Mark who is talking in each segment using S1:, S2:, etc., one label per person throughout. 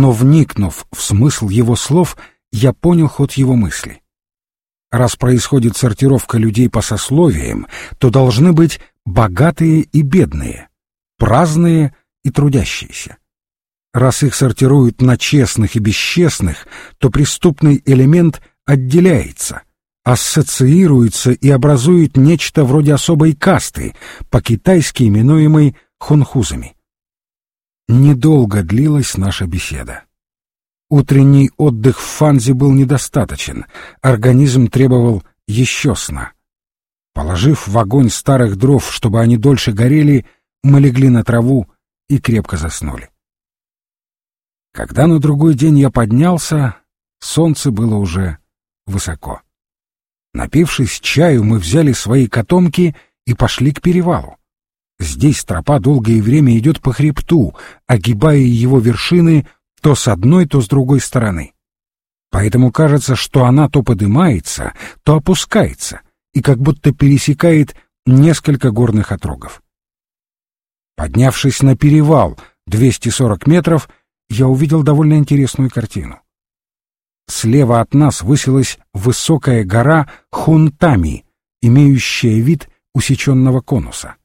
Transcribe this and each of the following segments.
S1: но, вникнув в смысл его слов, я понял ход его мысли. Раз происходит сортировка людей по сословиям, то должны быть богатые и бедные, праздные и трудящиеся. Раз их сортируют на честных и бесчестных, то преступный элемент отделяется, ассоциируется и образует нечто вроде особой касты, по-китайски именуемой хунхузами. Недолго длилась наша беседа. Утренний отдых в Фанзе был недостаточен, организм требовал еще сна. Положив в огонь старых дров, чтобы они дольше горели, мы легли на траву и крепко заснули. Когда на другой день я поднялся, солнце было уже высоко. Напившись чаю, мы взяли свои котомки и пошли к перевалу. Здесь тропа долгое время идет по хребту, огибая его вершины то с одной, то с другой стороны. Поэтому кажется, что она то поднимается, то опускается, и как будто пересекает несколько горных отрогов. Поднявшись на перевал 240 метров, я увидел довольно интересную картину. Слева от нас высилась высокая гора Хунтами, имеющая вид усеченного конуса.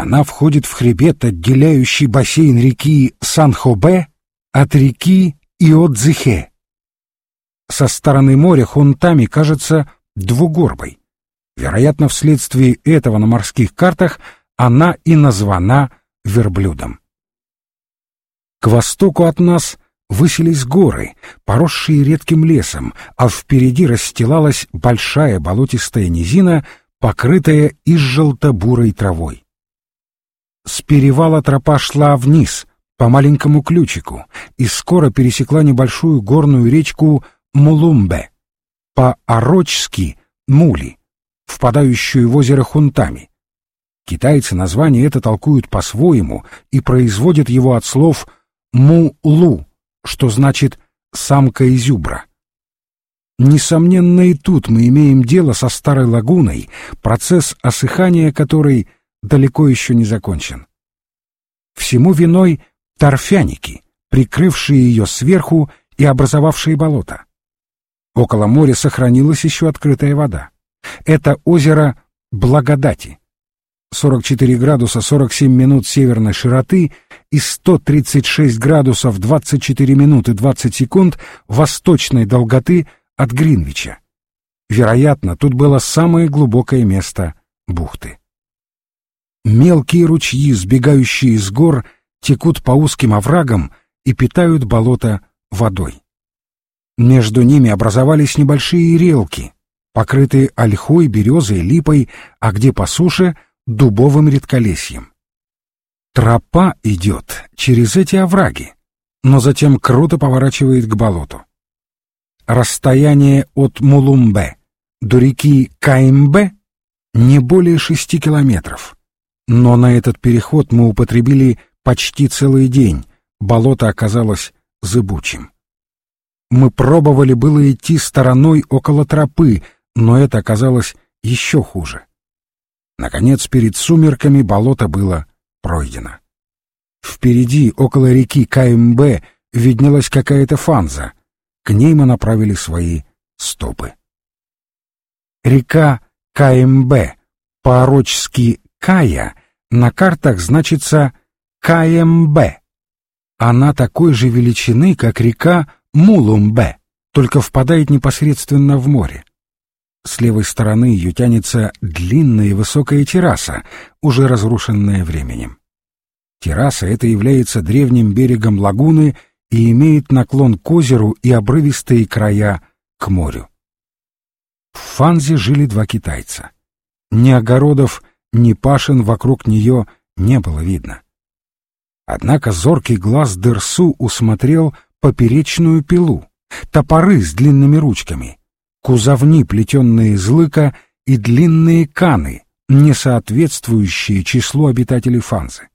S1: Она входит в хребет, отделяющий бассейн реки Санхобе от реки Иодзихе. Со стороны моря Хунтами кажется двугорбой. Вероятно, вследствие этого на морских картах она и названа верблюдом. К востоку от нас высились горы, поросшие редким лесом, а впереди расстилалась большая болотистая низина, покрытая изжелто-бурой травой. С перевала тропа шла вниз, по маленькому ключику, и скоро пересекла небольшую горную речку Мулумбе, по-орочски Мули впадающую в озеро Хунтами. Китайцы название это толкуют по-своему и производят его от слов «му-лу», что значит «самка изюбра». Несомненно, и тут мы имеем дело со старой лагуной, процесс осыхания которой далеко еще не закончен. Всему виной торфяники, прикрывшие ее сверху и образовавшие болото. Около моря сохранилась еще открытая вода. Это озеро Благодати. 44 градуса 47 минут северной широты и 136 градусов 24 минуты 20 секунд восточной долготы от Гринвича. Вероятно, тут было самое глубокое место бухты. Мелкие ручьи, сбегающие из гор, текут по узким оврагам и питают болото водой. Между ними образовались небольшие релки, покрытые ольхой, березой, липой, а где по суше — дубовым редколесьем. Тропа идет через эти овраги, но затем круто поворачивает к болоту. Расстояние от Мулумбе до реки Каимбе не более шести километров. Но на этот переход мы употребили почти целый день, болото оказалось зыбучим. Мы пробовали было идти стороной около тропы, но это оказалось еще хуже. Наконец, перед сумерками болото было пройдено. Впереди, около реки КМБ, виднелась какая-то фанза. К ней мы направили свои стопы. Река КМБ, по-орочески Кая, на картах значится КМБ. Она такой же величины, как река Мулумбе, только впадает непосредственно в море. С левой стороны ее тянется длинная высокая терраса, уже разрушенная временем. Терраса эта является древним берегом лагуны и имеет наклон к озеру и обрывистые края к морю. В Фанзе жили два китайца. Ни огородов, ни пашин вокруг нее не было видно. Однако зоркий глаз Дерсу усмотрел поперечную пилу, топоры с длинными ручками — кузовни, плетенные из лыка, и длинные каны, не соответствующие числу обитателей Фанзы.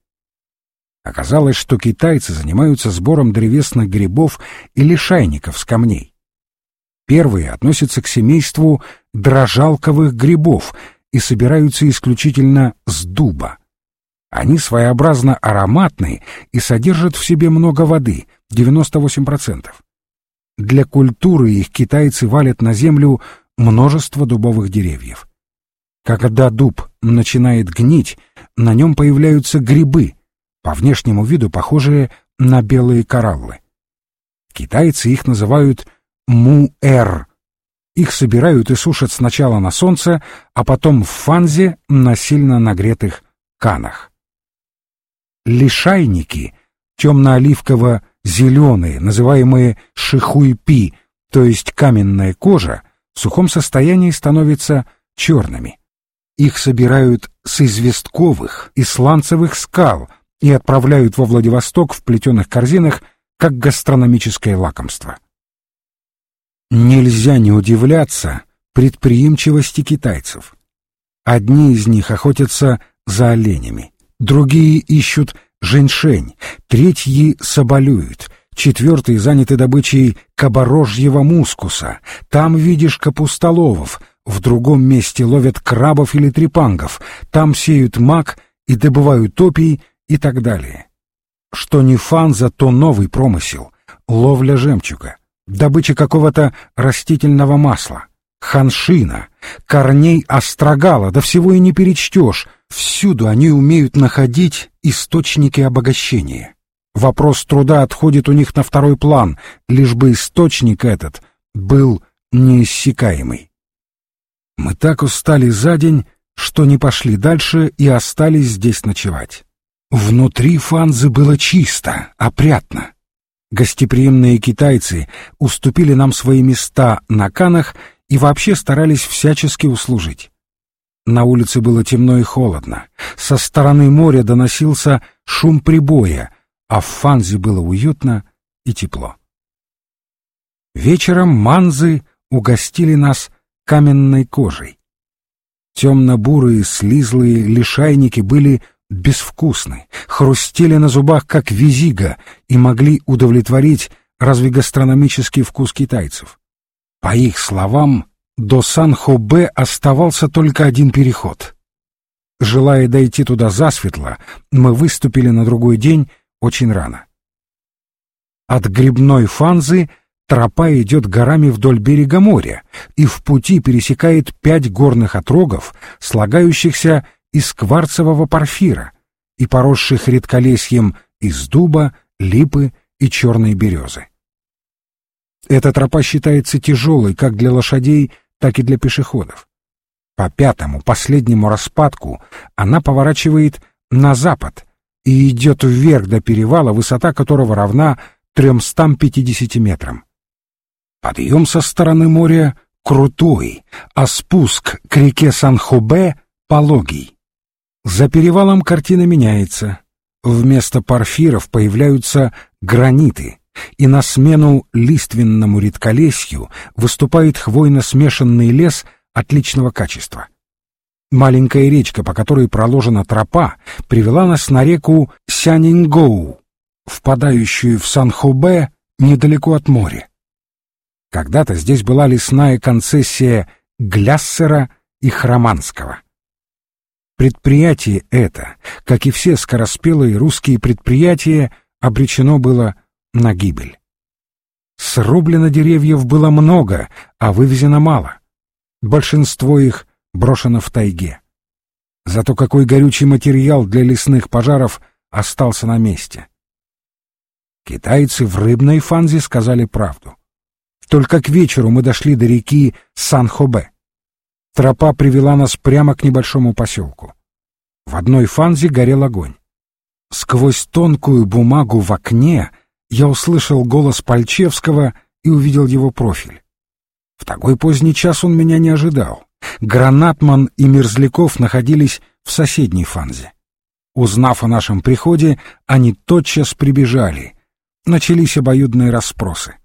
S1: Оказалось, что китайцы занимаются сбором древесных грибов и лишайников с камней. Первые относятся к семейству дрожалковых грибов и собираются исключительно с дуба. Они своеобразно ароматны и содержат в себе много воды, 98%. Для культуры их китайцы валят на землю множество дубовых деревьев. Когда дуб начинает гнить, на нем появляются грибы, по внешнему виду похожие на белые кораллы. Китайцы их называют муэр. Их собирают и сушат сначала на солнце, а потом в фанзе на сильно нагретых канах. Лишайники, темно-оливково-зеленые, называемые шихуйпи, то есть каменная кожа, в сухом состоянии становятся черными. Их собирают с известковых и сланцевых скал и отправляют во Владивосток в плетеных корзинах как гастрономическое лакомство. Нельзя не удивляться предприимчивости китайцев. Одни из них охотятся за оленями, другие ищут женьшень, третьи соболюют, четвертые заняты добычей кабарожьего мускуса, там видишь капустоловов, в другом месте ловят крабов или трепангов, там сеют мак и добывают опий и так далее. Что не фанза, то новый промысел — ловля жемчуга, добыча какого-то растительного масла, ханшина, корней острогала, да всего и не перечтешь, всюду они умеют находить источники обогащения. Вопрос труда отходит у них на второй план, лишь бы источник этот был неиссякаемый. Мы так устали за день, что не пошли дальше и остались здесь ночевать. Внутри фанзы было чисто, опрятно. Гостеприимные китайцы уступили нам свои места на канах и вообще старались всячески услужить. На улице было темно и холодно. Со стороны моря доносился шум прибоя, а в фанзе было уютно и тепло. Вечером манзы угостили нас каменной кожей. Темно-бурые слизлые лишайники были безвкусны, хрустели на зубах, как визига, и могли удовлетворить разве гастрономический вкус китайцев. По их словам, до Сан-Хобе оставался только один переход. Желая дойти туда засветло, мы выступили на другой день очень рано. От грибной фанзы тропа идет горами вдоль берега моря и в пути пересекает пять горных отрогов, слагающихся из кварцевого порфира и поросших редколесьем из дуба, липы и черной березы. Эта тропа считается тяжелой как для лошадей, так и для пешеходов. По пятому, последнему распадку она поворачивает на запад и идет вверх до перевала, высота которого равна 350 метрам. Подъем со стороны моря крутой, а спуск к реке Сан-Хобе пологий. За перевалом картина меняется. Вместо порфиров появляются граниты, и на смену лиственному редколесью выступает хвойно-смешанный лес отличного качества. Маленькая речка, по которой проложена тропа, привела нас на реку Сянингоу, впадающую в Сан-Хубе недалеко от моря. Когда-то здесь была лесная концессия Гляссера и Хроманского. Предприятие это, как и все скороспелые русские предприятия, обречено было на гибель. Срублено деревьев было много, а вывезено мало. Большинство их брошено в тайге. Зато какой горючий материал для лесных пожаров остался на месте. Китайцы в рыбной фанзе сказали правду. Только к вечеру мы дошли до реки Сан-Хобе. Тропа привела нас прямо к небольшому поселку. В одной фанзе горел огонь. Сквозь тонкую бумагу в окне я услышал голос Пальчевского и увидел его профиль. В такой поздний час он меня не ожидал. Гранатман и Мерзляков находились в соседней фанзе. Узнав о нашем приходе, они тотчас прибежали. Начались обоюдные расспросы.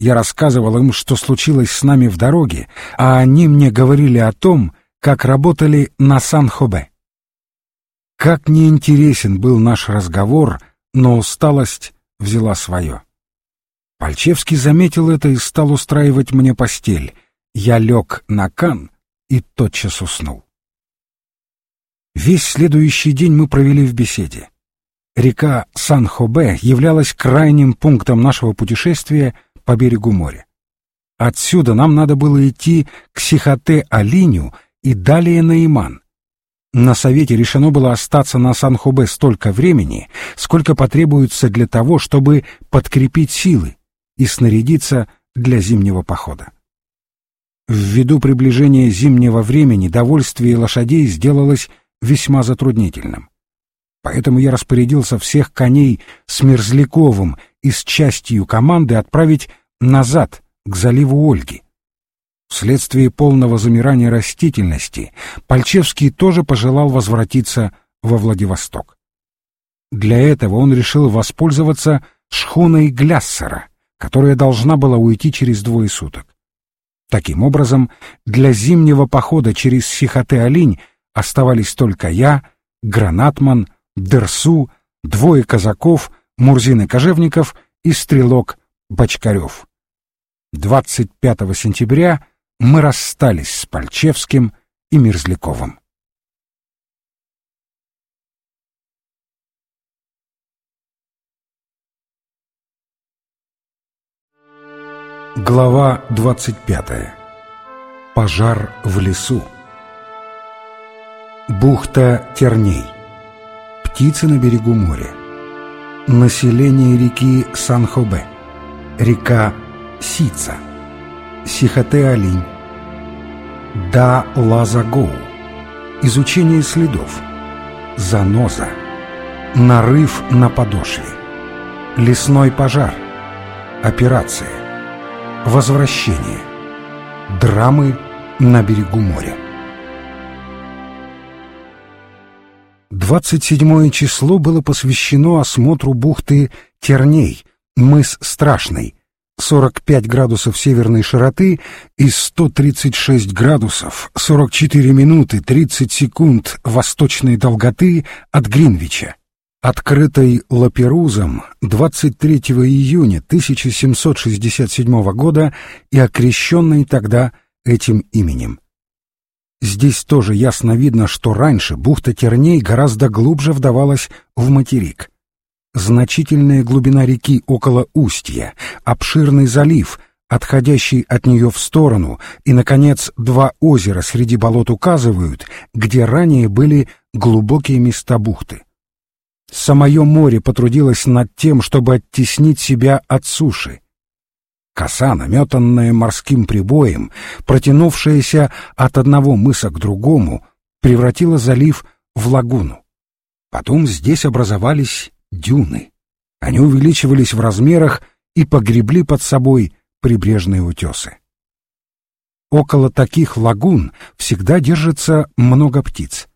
S1: Я рассказывал им, что случилось с нами в дороге, а они мне говорили о том, как работали на Сан-Хобе. Как неинтересен был наш разговор, но усталость взяла свое. Пальчевский заметил это и стал устраивать мне постель. Я лег на кан и тотчас уснул. Весь следующий день мы провели в беседе. Река Сан-Хобе являлась крайним пунктом нашего путешествия по берегу моря. Отсюда нам надо было идти к Сихоте-Алиню и далее на Иман. На совете решено было остаться на Сан-Хобе столько времени, сколько потребуется для того, чтобы подкрепить силы и снарядиться для зимнего похода. Ввиду приближения зимнего времени довольствие лошадей сделалось весьма затруднительным. Поэтому я распорядился всех коней с Мерзляковым и с частью команды отправить назад, к заливу Ольги. Вследствие полного замирания растительности Пальчевский тоже пожелал возвратиться во Владивосток. Для этого он решил воспользоваться шхуной Гляссера, которая должна была уйти через двое суток. Таким образом, для зимнего похода через Сихоте-Алинь оставались только я, Гранатман, Дерсу, двое казаков, Мурзин и Кожевников и стрелок Бочкарев. 25 сентября мы расстались с Пальчевским и Мерзляковым. Глава 25. Пожар в лесу. Бухта Терней. Птицы на берегу моря. Население реки Сан-Хобе. Река Сица. Сихоте-Алинь. Да Лазагоу. Изучение следов. Заноза. Нарыв на подошве. Лесной пожар. Операция. Возвращение. Драмы на берегу моря. 27 число было посвящено осмотру бухты Терней, мыс Страшный, 45 градусов северной широты и 136 градусов 44 минуты 30 секунд восточной долготы от Гринвича открытой Лаперузом 23 июня 1767 года и окрещенной тогда этим именем. Здесь тоже ясно видно, что раньше бухта Терней гораздо глубже вдавалась в материк. Значительная глубина реки около устья, обширный залив, отходящий от нее в сторону, и, наконец, два озера среди болот указывают, где ранее были глубокие места бухты. Самое море потрудилось над тем, чтобы оттеснить себя от суши. Коса, наметанная морским прибоем, протянувшаяся от одного мыса к другому, превратила залив в лагуну. Потом здесь образовались дюны. Они увеличивались в размерах и погребли под собой прибрежные утесы. Около таких лагун всегда держится много птиц.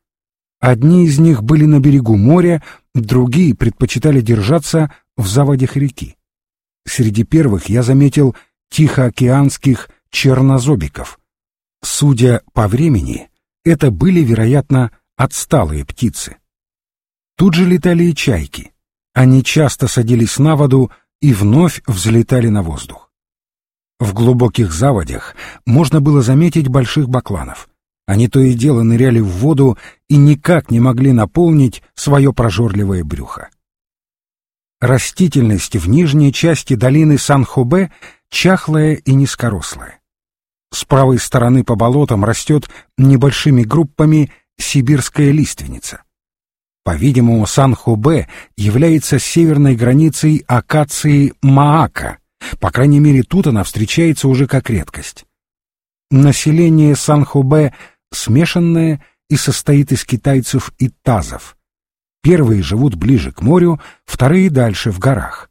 S1: Одни из них были на берегу моря, другие предпочитали держаться в заводях реки. Среди первых я заметил тихоокеанских чернозобиков. Судя по времени, это были, вероятно, отсталые птицы. Тут же летали и чайки. Они часто садились на воду и вновь взлетали на воздух. В глубоких заводях можно было заметить больших бакланов. Они то и дело ныряли в воду и никак не могли наполнить свое прожорливое брюхо. Растительность в нижней части долины Сан-Хобе чахлая и низкорослая. С правой стороны по болотам растет небольшими группами сибирская лиственница. По-видимому, Сан-Хобе является северной границей акации Маака, по крайней мере, тут она встречается уже как редкость. Население Сан-Хобе смешанное и состоит из китайцев и тазов. Первые живут ближе к морю, вторые дальше, в горах.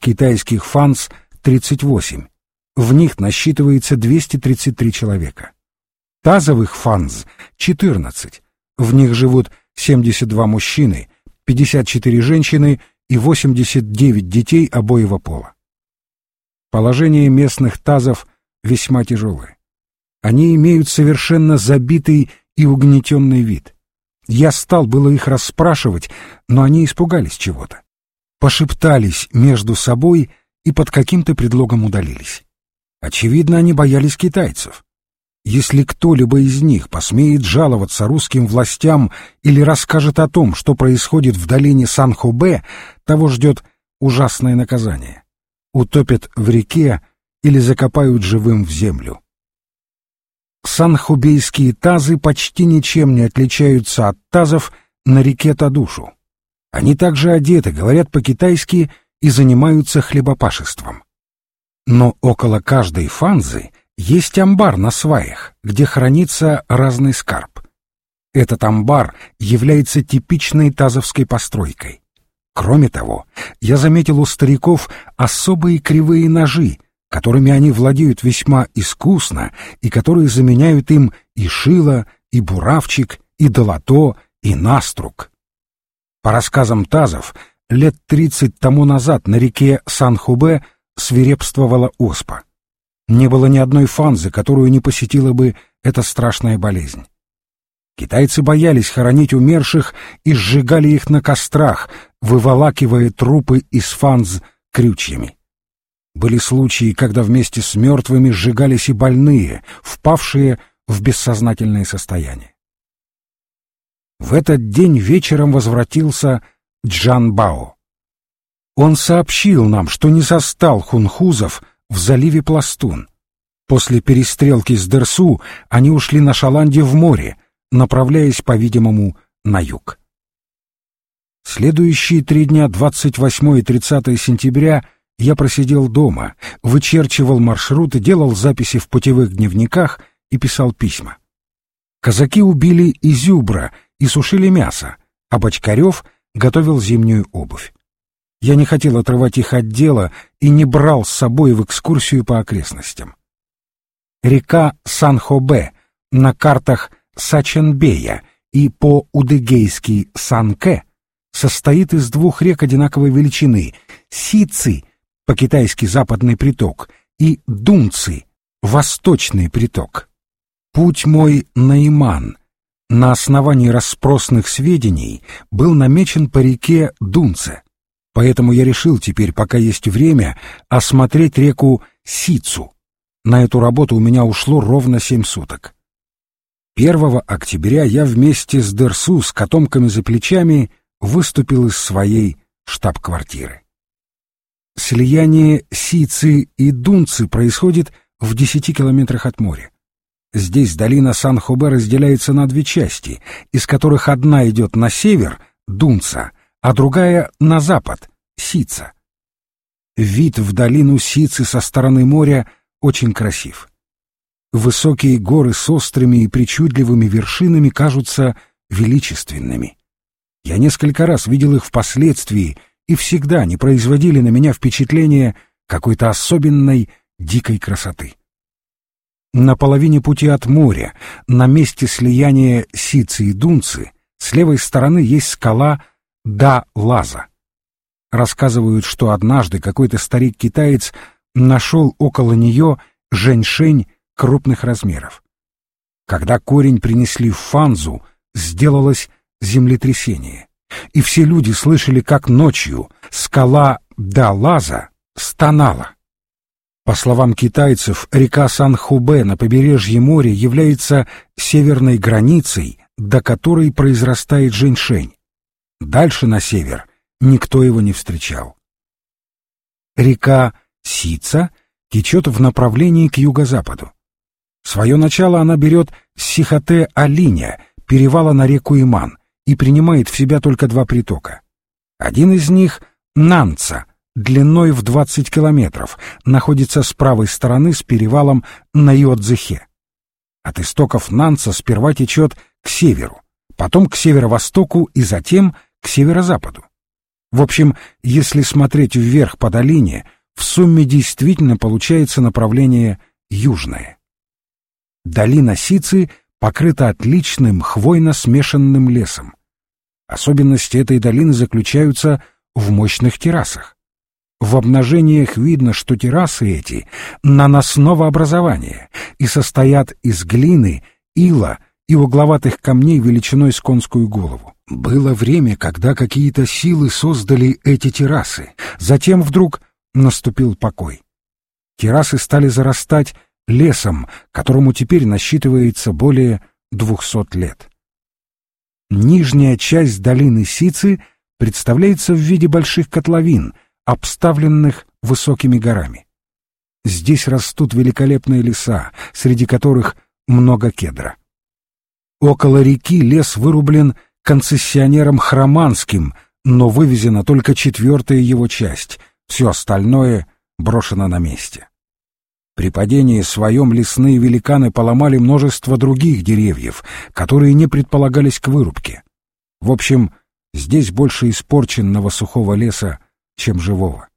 S1: Китайских фанс 38. В них насчитывается 233 человека. Тазовых фанз 14. В них живут 72 мужчины, 54 женщины и 89 детей обоего пола. Положение местных тазов весьма тяжелое. Они имеют совершенно забитый и угнетенный вид. Я стал было их расспрашивать, но они испугались чего-то. Пошептались между собой и под каким-то предлогом удалились. Очевидно, они боялись китайцев. Если кто-либо из них посмеет жаловаться русским властям или расскажет о том, что происходит в долине Сан-Хобе, того ждет ужасное наказание. Утопят в реке или закопают живым в землю. Санхубейские тазы почти ничем не отличаются от тазов на реке Тадушу. Они также одеты, говорят по-китайски и занимаются хлебопашеством. Но около каждой фанзы есть амбар на сваях, где хранится разный скарб. Этот амбар является типичной тазовской постройкой. Кроме того, я заметил у стариков особые кривые ножи, которыми они владеют весьма искусно и которые заменяют им и шило, и буравчик, и долото, и наструк. По рассказам тазов, лет тридцать тому назад на реке Сан-Хубе свирепствовала оспа. Не было ни одной фанзы, которую не посетила бы эта страшная болезнь. Китайцы боялись хоронить умерших и сжигали их на кострах, выволакивая трупы из фанз крючьями. Были случаи, когда вместе с мертвыми сжигались и больные, впавшие в бессознательное состояние. В этот день вечером возвратился Джан Бао. Он сообщил нам, что не застал хунхузов в заливе Пластун. После перестрелки с Дерсу они ушли на Шаланде в море, направляясь, по-видимому, на юг. Следующие три дня, 28 и 30 сентября, я просидел дома, вычерчивал маршруты, делал записи в путевых дневниках и писал письма. Казаки убили изюбра и сушили мясо, а Бочкарев готовил зимнюю обувь. Я не хотел отрывать их от дела и не брал с собой в экскурсию по окрестностям. Река Сан-Хобе на картах Саченбея и по-удыгейски Санке состоит из двух рек одинаковой величины — Сици, по-китайски западный приток, и Дунци, восточный приток. Путь мой на Иман на основании расспросных сведений был намечен по реке Дунце, поэтому я решил теперь, пока есть время, осмотреть реку Сицу. На эту работу у меня ушло ровно семь суток. 1 октября я вместе с Дерсу с котомками за плечами выступил из своей штаб-квартиры. Слияние Сицы и Дунцы происходит в десяти километрах от моря. Здесь долина Сан-Хубе разделяется на две части, из которых одна идет на север, Дунца, а другая на запад, Сица. Вид в долину Сицы со стороны моря очень красив. Высокие горы с острыми и причудливыми вершинами кажутся величественными. Я несколько раз видел их впоследствии, и всегда они производили на меня впечатление какой-то особенной дикой красоты. На половине пути от моря, на месте слияния Сицы и Дунцы, с левой стороны есть скала Да-Лаза. Рассказывают, что однажды какой-то старик-китаец нашел около нее женьшень крупных размеров. Когда корень принесли в Фанзу, сделалось землетрясение, и все люди слышали, как ночью скала Да-Лаза стонала. По словам китайцев, река Сан-Хубе на побережье моря является северной границей, до которой произрастает женьшень. Дальше на север никто его не встречал. Река Сица течет в направлении к юго-западу. Свое начало она берет с Сихоте-Алиня, перевала на реку Иман, и принимает в себя только два притока. Один из них — Нанца, длиной в 20 километров, находится с правой стороны с перевалом на Йодзехе. От истоков Нанца сперва течет к северу, потом к северо-востоку и затем к северо-западу. В общем, если смотреть вверх по долине, в сумме действительно получается направление южное. Долина Сицы покрыта отличным хвойно-смешанным лесом. Особенности этой долины заключаются в мощных террасах. В обнажениях видно, что террасы эти наносного образования и состоят из глины, ила и угловатых камней величиной с конскую голову. Было время, когда какие-то силы создали эти террасы, затем вдруг наступил покой. Террасы стали зарастать лесом, которому теперь насчитывается более двухсот лет. Нижняя часть долины Сицы представляется в виде больших котловин, обставленных высокими горами. Здесь растут великолепные леса, среди которых много кедра. Около реки лес вырублен концессионером Хроманским, но вывезена только четвертая его часть, все остальное брошено на месте. При падении своем лесные великаны поломали множество других деревьев, которые не предполагались к вырубке. В общем, здесь больше испорченного сухого леса, чем живого.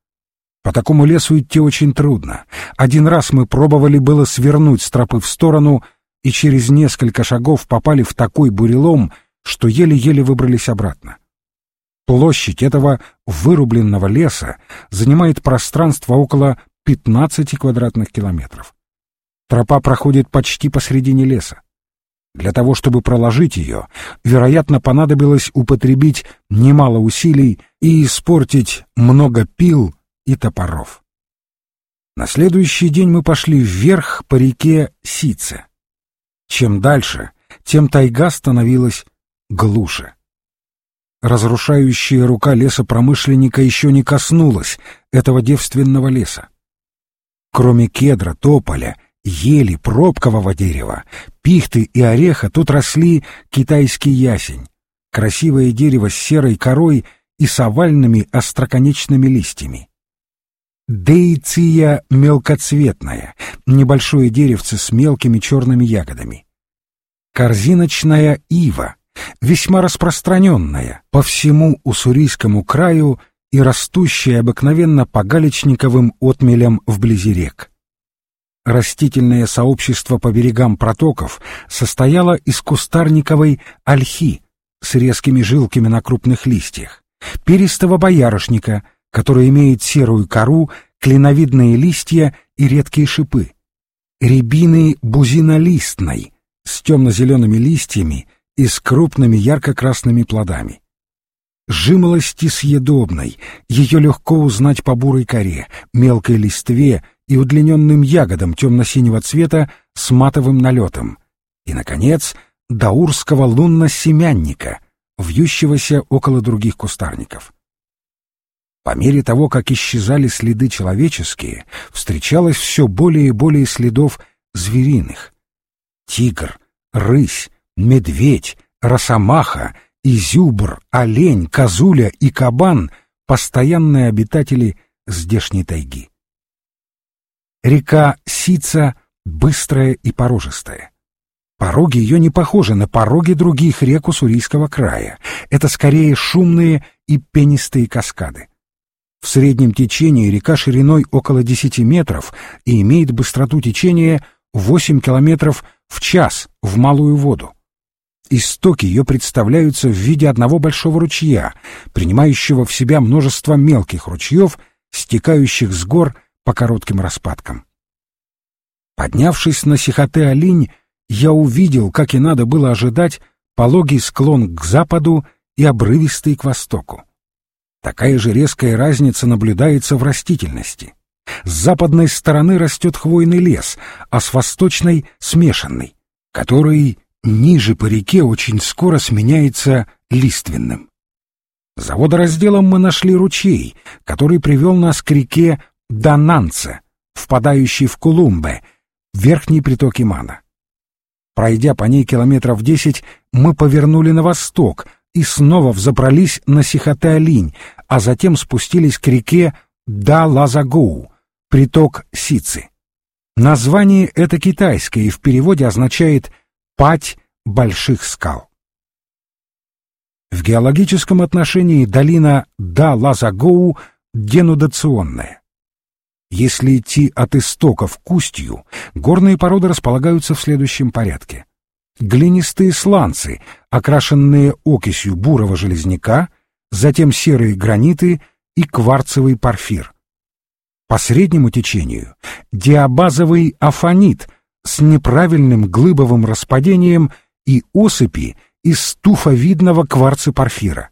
S1: По такому лесу идти очень трудно. Один раз мы пробовали было свернуть с тропы в сторону и через несколько шагов попали в такой бурелом, что еле-еле выбрались обратно. Площадь этого вырубленного леса занимает пространство около 15 квадратных километров. Тропа проходит почти посредине леса. Для того, чтобы проложить ее, вероятно, понадобилось употребить немало усилий и испортить много пил и топоров. На следующий день мы пошли вверх по реке Сице. Чем дальше, тем тайга становилась глуше. Разрушающая рука лесопромышленника еще не коснулась этого девственного леса. Кроме кедра, тополя, ели, пробкового дерева, пихты и ореха тут росли китайский ясень, красивое дерево с серой корой и с овальными остроконечными листьями. Дейция мелкоцветная, небольшое деревце с мелкими черными ягодами. Корзиночная ива, весьма распространенная по всему уссурийскому краю и растущая обыкновенно по галечниковым отмелям вблизи рек. Растительное сообщество по берегам протоков состояло из кустарниковой ольхи с резкими жилками на крупных листьях, перистого боярышника, который имеет серую кору, клиновидные листья и редкие шипы, рябины бузинолистной с темно-зелеными листьями и с крупными ярко-красными плодами, жимолости съедобной, ее легко узнать по бурой коре, мелкой листве и удлиненным ягодам темно-синего цвета с матовым налетом. И, наконец, даурского лунно-семянника, вьющегося около других кустарников. По мере того, как исчезали следы человеческие, встречалось все более и более следов звериных. Тигр, рысь, медведь, росомаха — изюбр, олень, козуля и кабан — постоянные обитатели здешней тайги. Река Сица быстрая и порожистая. Пороги ее не похожи на пороги других рек Уссурийского края. Это скорее шумные и пенистые каскады. В среднем течении река шириной около 10 метров и имеет быстроту течения 8 километров в час в малую воду. Истоки ее представляются в виде одного большого ручья, принимающего в себя множество мелких ручьев, стекающих с гор по коротким распадкам. Поднявшись на Сихоте-Алинь, я увидел, как и надо было ожидать, пологий склон к западу и обрывистый к востоку. Такая же резкая разница наблюдается в растительности. С западной стороны растет хвойный лес, а с восточной — смешанный, который ниже по реке очень скоро сменяется лиственным. За водоразделом мы нашли ручей, который привел нас к реке Дананце, впадающей в Кулумбе, верхний приток Имана. Пройдя по ней километров десять, мы повернули на восток и снова взобрались на Сихоте-Алинь, а затем спустились к реке Да-Лазагоу, приток Сицы. Название это китайское и в переводе означает пать больших скал. В геологическом отношении долина Да-Лазагоу денудационная. Если идти от истоков к устью, горные породы располагаются в следующем порядке. Глинистые сланцы, окрашенные окисью бурого железняка, затем серые граниты и кварцевый порфир. По среднему течению диабазовый афонит – с неправильным глыбовым распадением и осыпи из туфовидного кварцепорфира.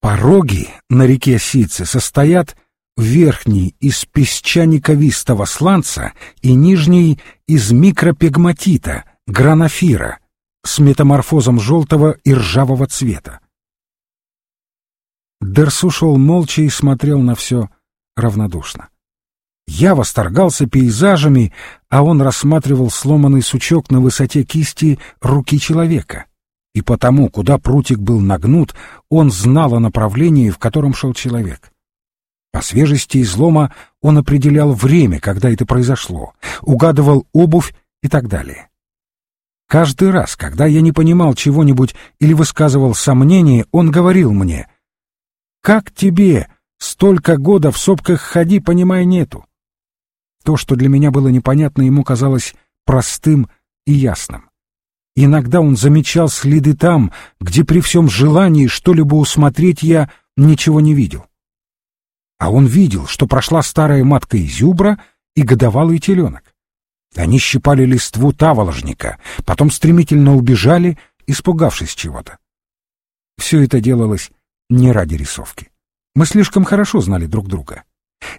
S1: Пороги на реке Сице состоят верхний из песчаниковистого сланца и нижний из микропегматита, гранофира, с метаморфозом желтого и ржавого цвета. Дерсу шел молча и смотрел на все равнодушно. Я восторгался пейзажами, а он рассматривал сломанный сучок на высоте кисти руки человека. И потому, куда прутик был нагнут, он знал о направлении, в котором шел человек. По свежести излома он определял время, когда это произошло, угадывал обувь и так далее. Каждый раз, когда я не понимал чего-нибудь или высказывал сомнение, он говорил мне, «Как тебе? Столько года в сопках ходи, понимая, нету». То, что для меня было непонятно, ему казалось простым и ясным. Иногда он замечал следы там, где при всем желании что-либо усмотреть я ничего не видел. А он видел, что прошла старая матка изюбра и годовалый теленок. Они щипали листву таволожника, потом стремительно убежали, испугавшись чего-то. Все это делалось не ради рисовки. Мы слишком хорошо знали друг друга.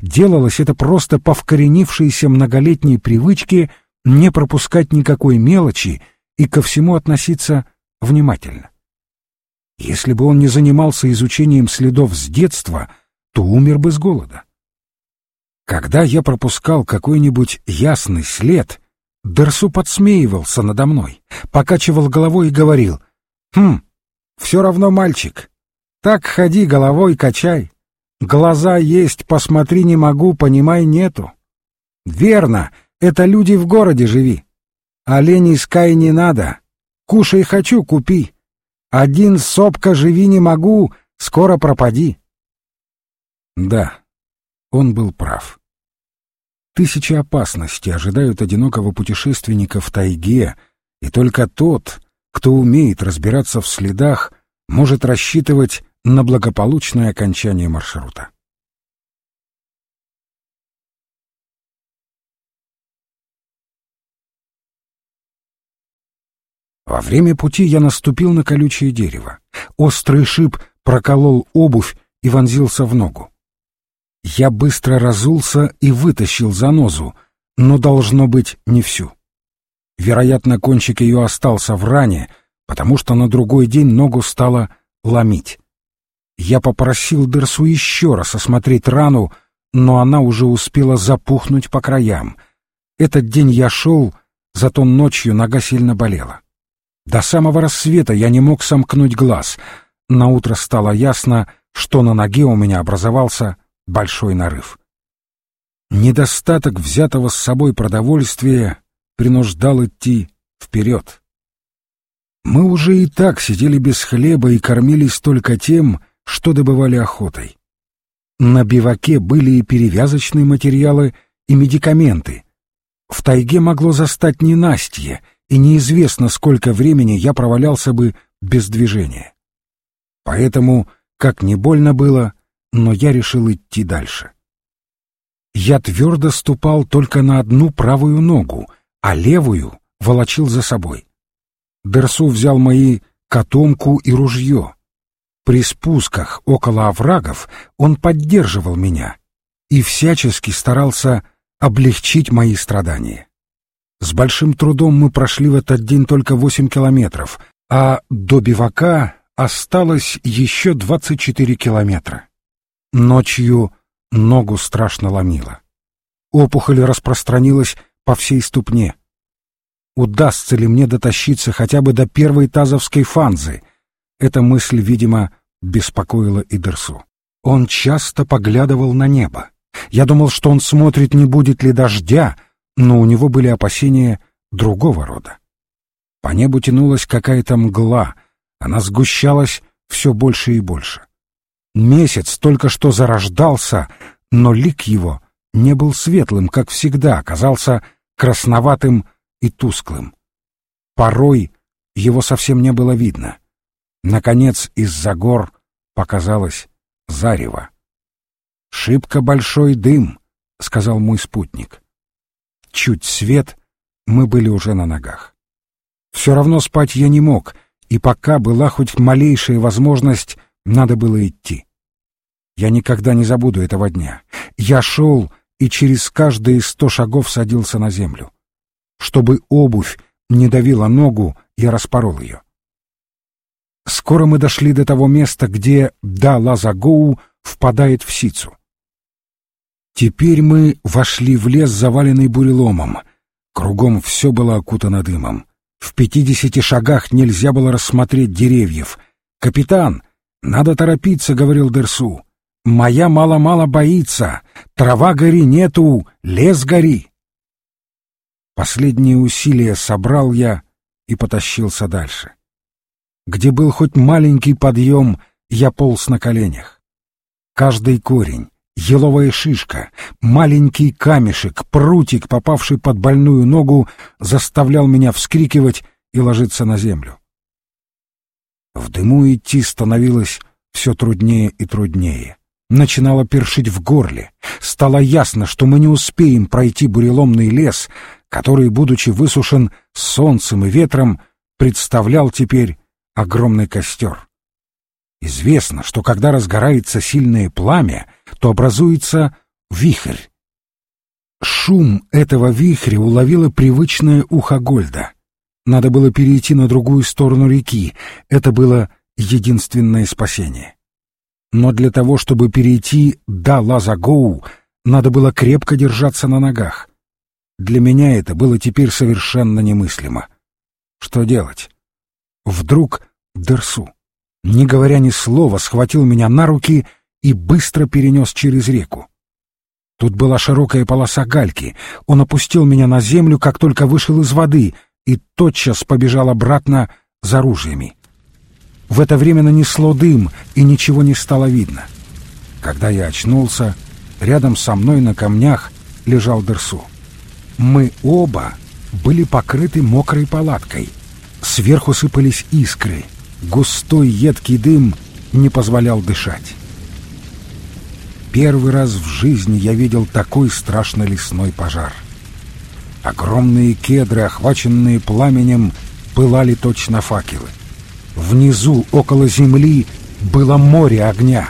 S1: Делалось это просто по вкоренившейся многолетней привычке не пропускать никакой мелочи и ко всему относиться внимательно. Если бы он не занимался изучением следов с детства, то умер бы с голода. Когда я пропускал какой-нибудь ясный след, Дерсу подсмеивался надо мной, покачивал головой и говорил, «Хм, все равно мальчик. Так ходи головой качай. Глаза есть, посмотри не могу, понимай нету. Верно, это люди в городе живи. Оленей скай не надо. Кушай хочу, купи. Один сопка живи не могу, скоро пропади. Да, он был прав. Тысячи опасностей ожидают одинокого путешественника в тайге, и только тот, кто умеет разбираться в следах, может рассчитывать на благополучное окончание маршрута. Во время пути я наступил на колючее дерево. Острый шип проколол обувь и вонзился в ногу. Я быстро разулся и вытащил занозу, но, должно быть, не всю. Вероятно, кончик ее остался в ране, потому что на другой день ногу стало ломить. Я попросил Дерсу еще раз осмотреть рану, но она уже успела запухнуть по краям. Этот день я шел, зато ночью нога сильно болела. До самого рассвета я не мог сомкнуть глаз. На утро стало ясно, что на ноге у меня образовался большой нарыв. Недостаток взятого с собой продовольствия принуждал идти вперед. Мы уже и так сидели без хлеба и кормились только тем, что добывали охотой. На биваке были и перевязочные материалы, и медикаменты. В тайге могло застать ненастье, и неизвестно, сколько времени я провалялся бы без движения. Поэтому, как не больно было, но я решил идти дальше. Я твердо ступал только на одну правую ногу, а левую волочил за собой. Дерсу взял мои котомку и ружье. При спусках около оврагов он поддерживал меня и всячески старался облегчить мои страдания. С большим трудом мы прошли в этот день только восемь километров, а до бивака осталось еще двадцать четыре километра. Ночью ногу страшно ломило. Опухоль распространилась по всей ступне. Удастся ли мне дотащиться хотя бы до первой тазовской фанзы? Эта мысль, видимо, беспокоила и Дерсу. Он часто поглядывал на небо. Я думал, что он смотрит, не будет ли дождя, но у него были опасения другого рода. По небу тянулась какая-то мгла, она сгущалась все больше и больше. Месяц только что зарождался, но лик его не был светлым, как всегда, оказался красноватым и тусклым. Порой его совсем не было видно. Наконец из-за гор показалось зарево. «Шибко большой дым», — сказал мой спутник. Чуть свет, мы были уже на ногах. Все равно спать я не мог, и пока была хоть малейшая возможность, надо было идти. Я никогда не забуду этого дня. Я шел и через каждые сто шагов садился на землю. Чтобы обувь не давила ногу, я распорол ее. Скоро мы дошли до того места, где Да-Лазагоу впадает в Сицу. Теперь мы вошли в лес, заваленный буреломом. Кругом все было окутано дымом. В пятидесяти шагах нельзя было рассмотреть деревьев. «Капитан, надо торопиться», — говорил Дерсу. «Моя мало-мало боится. Трава гори нету, лес гори». Последние усилия собрал я и потащился дальше. Где был хоть маленький подъем, я полз на коленях. Каждый корень, еловая шишка, маленький камешек, прутик, попавший под больную ногу, заставлял меня вскрикивать и ложиться на землю. В дыму идти становилось все труднее и труднее. Начинало першить в горле. Стало ясно, что мы не успеем пройти буреломный лес, который, будучи высушен солнцем и ветром, представлял теперь огромный костер. Известно, что когда разгорается сильное пламя, то образуется вихрь. Шум этого вихря уловило привычное ухо Гольда. Надо было перейти на другую сторону реки. Это было единственное спасение. Но для того, чтобы перейти до Лазагоу, надо было крепко держаться на ногах. Для меня это было теперь совершенно немыслимо. Что делать? Вдруг Дерсу, не говоря ни слова, схватил меня на руки и быстро перенес через реку. Тут была широкая полоса гальки. Он опустил меня на землю, как только вышел из воды, и тотчас побежал обратно за ружьями. В это время нанесло дым, и ничего не стало видно. Когда я очнулся, рядом со мной на камнях лежал Дерсу. Мы оба были покрыты мокрой палаткой. Сверху сыпались искры. Густой едкий дым не позволял дышать. Первый раз в жизни я видел такой страшный лесной пожар. Огромные кедры, охваченные пламенем, пылали точно факелы. Внизу, около земли, было море огня.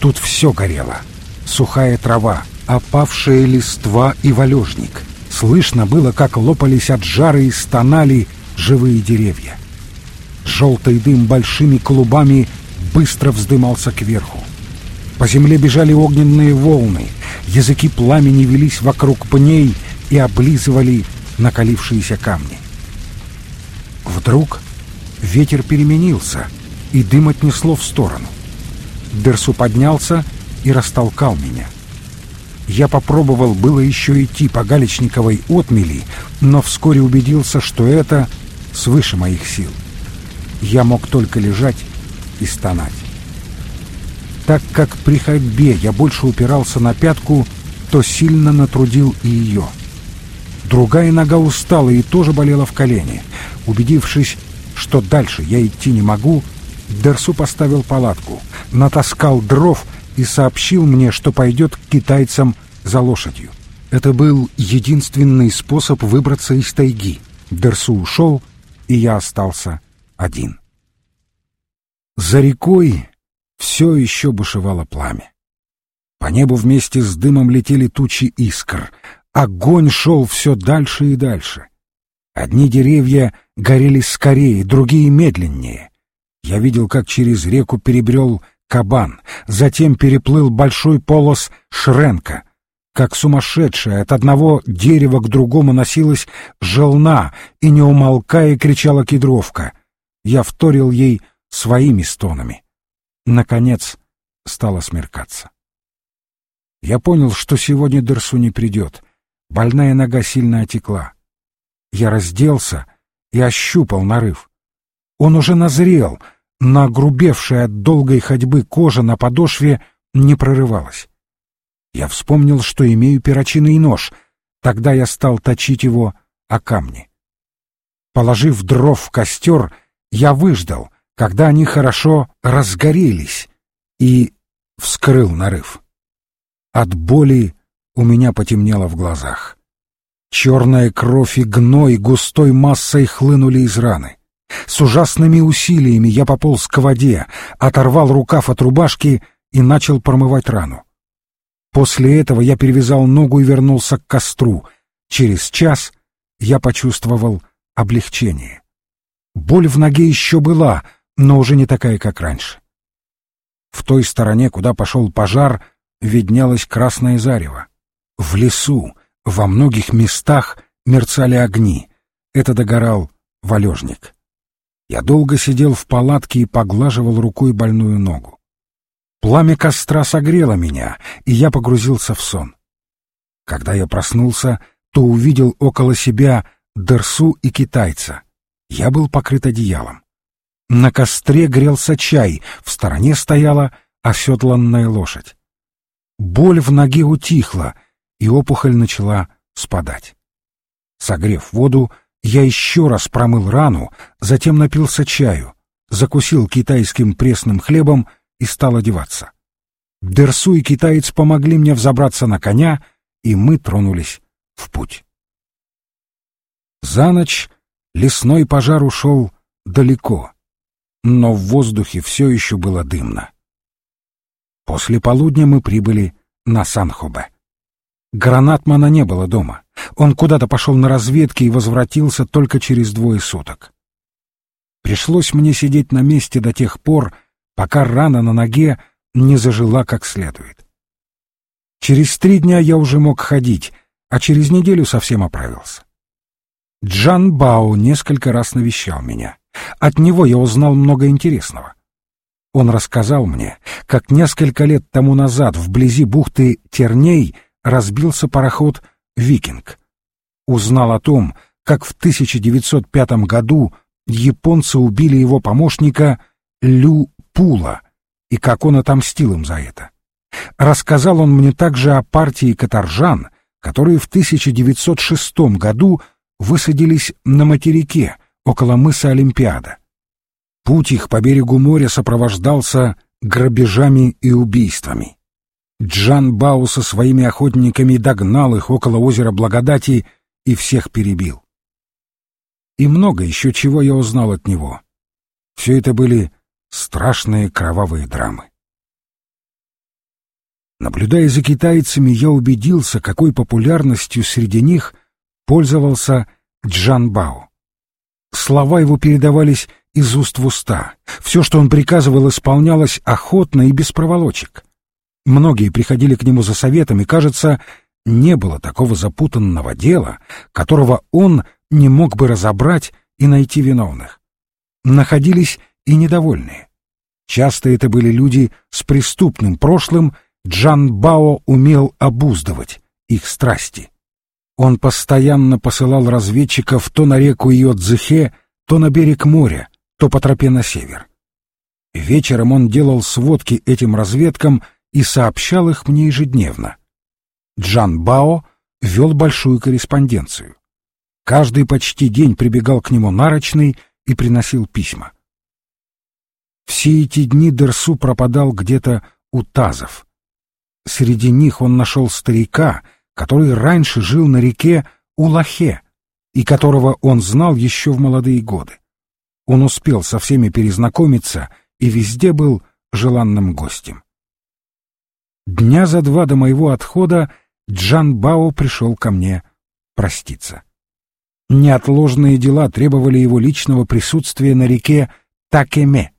S1: Тут все горело. Сухая трава, опавшая листва и валежник. Слышно было, как лопались от жара и стонали живые деревья. Желтый дым большими клубами быстро вздымался кверху. По земле бежали огненные волны, языки пламени велись вокруг пней и облизывали накалившиеся камни. Вдруг ветер переменился, и дым отнесло в сторону. Дерсу поднялся и растолкал меня. Я попробовал было еще идти по Галечниковой отмели, но вскоре убедился, что это свыше моих сил. Я мог только лежать и стонать. Так как при ходьбе я больше упирался на пятку, то сильно натрудил и ее. Другая нога устала и тоже болела в колене. Убедившись, что дальше я идти не могу, Дерсу поставил палатку, натаскал дров и сообщил мне, что пойдет к китайцам за лошадью. Это был единственный способ выбраться из тайги. Дерсу ушел, и я остался один. За рекой все еще бушевало пламя. По небу вместе с дымом летели тучи искр. Огонь шел все дальше и дальше. Одни деревья горели скорее, другие медленнее. Я видел, как через реку перебрел кабан, затем переплыл большой полос Шренка. Как сумасшедшая от одного дерева к другому носилась желна и, не умолкая, кричала кедровка. Я вторил ей своими стонами. Наконец стало смеркаться. Я понял, что сегодня Дерсу не придет. Больная нога сильно отекла. Я разделся и ощупал нарыв. Он уже назрел, но огрубевшая от долгой ходьбы кожа на подошве не прорывалась. Я вспомнил, что имею перочинный нож. Тогда я стал точить его о камни. Положив дров в костер, я выждал, когда они хорошо разгорелись, и вскрыл нарыв. От боли у меня потемнело в глазах. Черная кровь и гной густой массой хлынули из раны. С ужасными усилиями я пополз к воде, оторвал рукав от рубашки и начал промывать рану. После этого я перевязал ногу и вернулся к костру. Через час я почувствовал облегчение. Боль в ноге еще была, но уже не такая, как раньше. В той стороне, куда пошел пожар, виднелось красное зарево. В лесу, во многих местах мерцали огни. Это догорал валежник. Я долго сидел в палатке и поглаживал рукой больную ногу. Пламя костра согрело меня, и я погрузился в сон. Когда я проснулся, то увидел около себя Дерсу и китайца. Я был покрыт одеялом. На костре грелся чай, в стороне стояла оседланная лошадь. Боль в ноге утихла, и опухоль начала спадать. Согрев воду, я еще раз промыл рану, затем напился чаю, закусил китайским пресным хлебом и стал одеваться. Дерсу и китаец помогли мне взобраться на коня, и мы тронулись в путь. За ночь лесной пожар ушел далеко, но в воздухе все еще было дымно. После полудня мы прибыли на Санхобе. Гранатмана не было дома. Он куда-то пошел на разведки и возвратился только через двое суток. Пришлось мне сидеть на месте до тех пор, пока рана на ноге не зажила как следует. Через три дня я уже мог ходить, а через неделю совсем оправился. Джан Бао несколько раз навещал меня. От него я узнал много интересного. Он рассказал мне, как несколько лет тому назад вблизи бухты Терней разбился пароход «Викинг». Узнал о том, как в 1905 году японцы убили его помощника Лю Пула и как он отомстил им за это. Рассказал он мне также о партии каторжан, которые в 1906 году высадились на материке около мыса Олимпиада. Путь их по берегу моря сопровождался грабежами и убийствами. Джан Бау со своими охотниками догнал их около озера Благодати и всех перебил. И много еще чего я узнал от него. Все это были страшные кровавые драмы. Наблюдая за китайцами, я убедился, какой популярностью среди них пользовался Джан Бао. Слова его передавались из уст в уста. Все, что он приказывал, исполнялось охотно и без проволочек. Многие приходили к нему за советом, и, кажется, не было такого запутанного дела, которого он не мог бы разобрать и найти виновных. Находились и недовольные. Часто это были люди с преступным прошлым, Джан Бао умел обуздывать их страсти. Он постоянно посылал разведчиков то на реку Йодзихе, то на берег моря, то по тропе на север. Вечером он делал сводки этим разведкам и сообщал их мне ежедневно. Джан Бао вел большую корреспонденцию. Каждый почти день прибегал к нему нарочный и приносил письма. Все эти дни Дерсу пропадал где-то у тазов. Среди них он нашел старика, который раньше жил на реке Улахе и которого он знал еще в молодые годы. Он успел со всеми перезнакомиться и везде был желанным гостем. Дня за два до моего отхода Джан Бао пришел ко мне проститься. Неотложные дела требовали его личного присутствия на реке Такеме.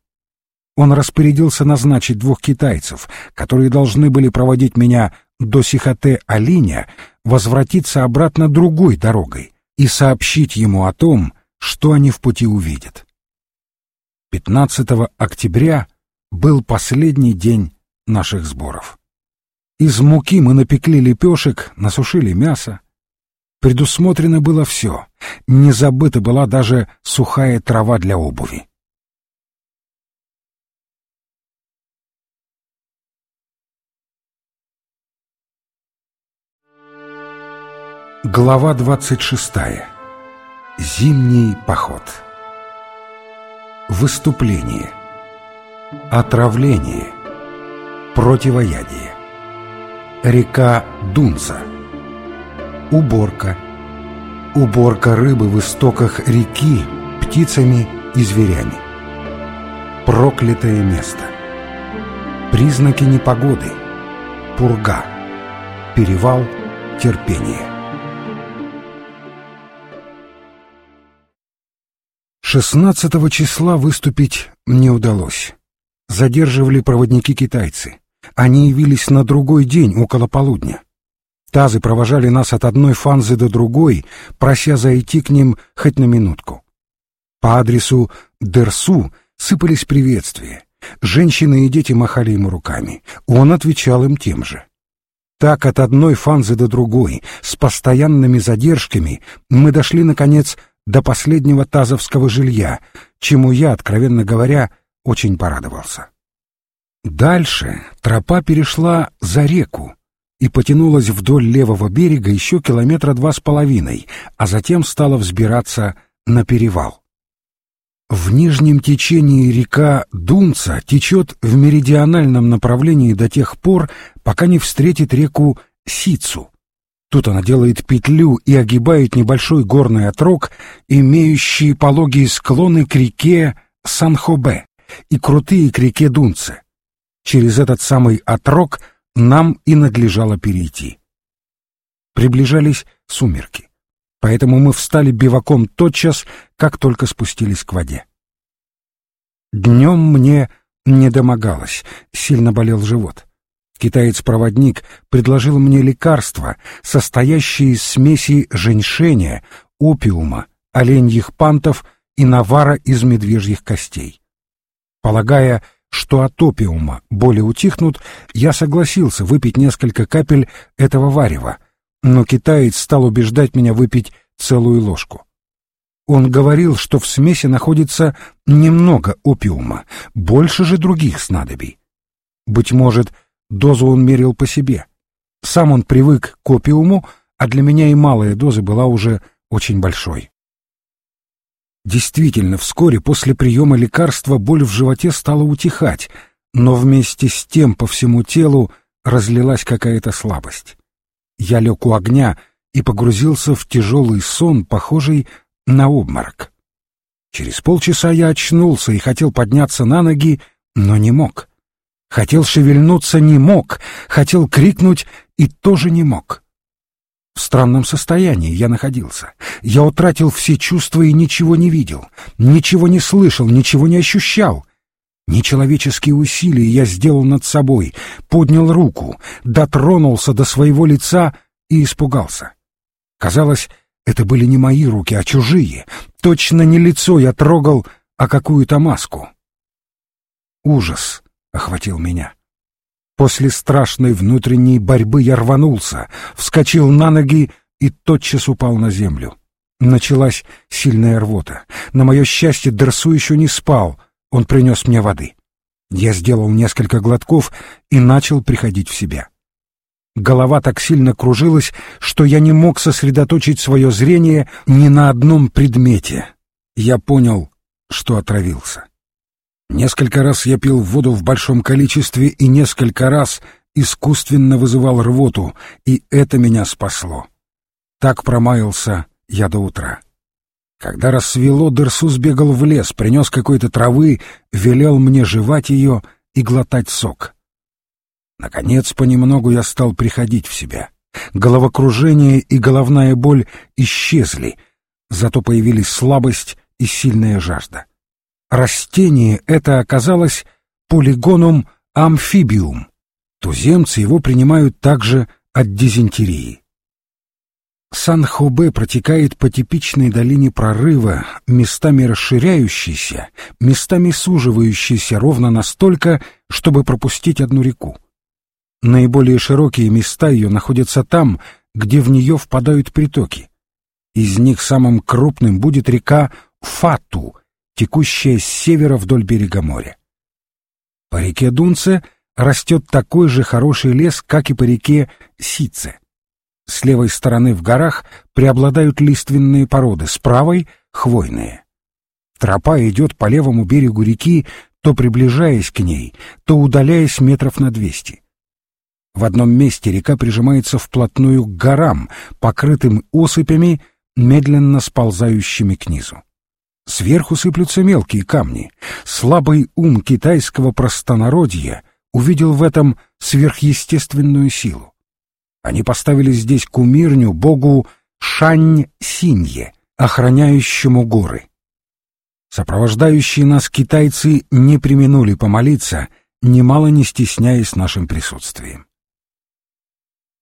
S1: Он распорядился назначить двух китайцев, которые должны были проводить меня до Сихоте-Алиня, возвратиться обратно другой дорогой и сообщить ему о том, что они в пути увидят. 15 октября был последний день наших сборов. Из муки мы напекли лепешек, насушили мясо. Предусмотрено было все. Не забыта была даже сухая трава для обуви. Глава 26. Зимний поход. Выступление. Отравление. Противоядие. Река Дунца. Уборка. Уборка рыбы в истоках реки птицами и зверями. Проклятое место. Признаки непогоды. Пурга. Перевал терпения. 16 числа выступить не удалось. Задерживали проводники китайцы. Они явились на другой день, около полудня. Тазы провожали нас от одной фанзы до другой, прося зайти к ним хоть на минутку. По адресу Дерсу сыпались приветствия. Женщины и дети махали ему руками. Он отвечал им тем же. Так от одной фанзы до другой, с постоянными задержками, мы дошли, наконец, до последнего тазовского жилья, чему я, откровенно говоря, очень порадовался. Дальше тропа перешла за реку и потянулась вдоль левого берега еще километра два с половиной, а затем стала взбираться на перевал. В нижнем течении река Дунца течет в меридиональном направлении до тех пор, пока не встретит реку Сицу. Тут она делает петлю и огибает небольшой горный отрог, имеющий пологие склоны к реке Санхобе и крутые к реке Дунце. Через этот самый отрог нам и надлежало перейти. Приближались сумерки поэтому мы встали биваком тотчас, как только спустились к воде. Днем мне не домогалось, сильно болел живот. Китаец-проводник предложил мне лекарства, состоящие из смеси женьшеня, опиума, оленьих пантов и навара из медвежьих костей. Полагая, что от опиума боли утихнут, я согласился выпить несколько капель этого варева, но китаец стал убеждать меня выпить целую ложку. Он говорил, что в смеси находится немного опиума, больше же других снадобий. Быть может, дозу он мерил по себе. Сам он привык к опиуму, а для меня и малая доза была уже очень большой. Действительно, вскоре после приема лекарства боль в животе стала утихать, но вместе с тем по всему телу разлилась какая-то слабость. Я лег у огня и погрузился в тяжелый сон, похожий на обморок. Через полчаса я очнулся и хотел подняться на ноги, но не мог. Хотел шевельнуться, не мог, хотел крикнуть и тоже не мог. В странном состоянии я находился. Я утратил все чувства и ничего не видел, ничего не слышал, ничего не ощущал. Нечеловеческие усилия я сделал над собой, поднял руку, дотронулся до своего лица и испугался. Казалось, это были не мои руки, а чужие. Точно не лицо я трогал, а какую-то маску. Ужас охватил меня. После страшной внутренней борьбы я рванулся, вскочил на ноги и тотчас упал на землю. Началась сильная рвота. На мое счастье, Дерсу еще не спал, он принес мне воды. Я сделал несколько глотков и начал приходить в себя. Голова так сильно кружилась, что я не мог сосредоточить свое зрение ни на одном предмете. Я понял, что отравился. Несколько раз я пил воду в большом количестве и несколько раз искусственно вызывал рвоту, и это меня спасло. Так промаялся я до утра. Когда рассвело, Дерсу сбегал в лес, принес какой-то травы, велел мне жевать ее и глотать сок. Наконец, понемногу я стал приходить в себя. Головокружение и головная боль исчезли, зато появились слабость и сильная жажда. Растение это оказалось полигоном амфибиум. Туземцы его принимают также от дизентерии. Сан-Хобе протекает по типичной долине прорыва, местами расширяющейся, местами суживающейся ровно настолько, чтобы пропустить одну реку. Наиболее широкие места ее находятся там, где в нее впадают притоки. Из них самым крупным будет река Фату, текущая с севера вдоль берега моря. По реке Дунце растет такой же хороший лес, как и по реке Сице. С левой стороны в горах преобладают лиственные породы, с правой — хвойные. Тропа идет по левому берегу реки, то приближаясь к ней, то удаляясь метров на двести. В одном месте река прижимается вплотную к горам, покрытым осыпями, медленно сползающими к низу. Сверху сыплются мелкие камни. Слабый ум китайского простонародья увидел в этом сверхъестественную силу. Они поставили здесь кумирню богу Шань-Синье, охраняющему горы. Сопровождающие нас китайцы не применули помолиться, немало не стесняясь нашим присутствием.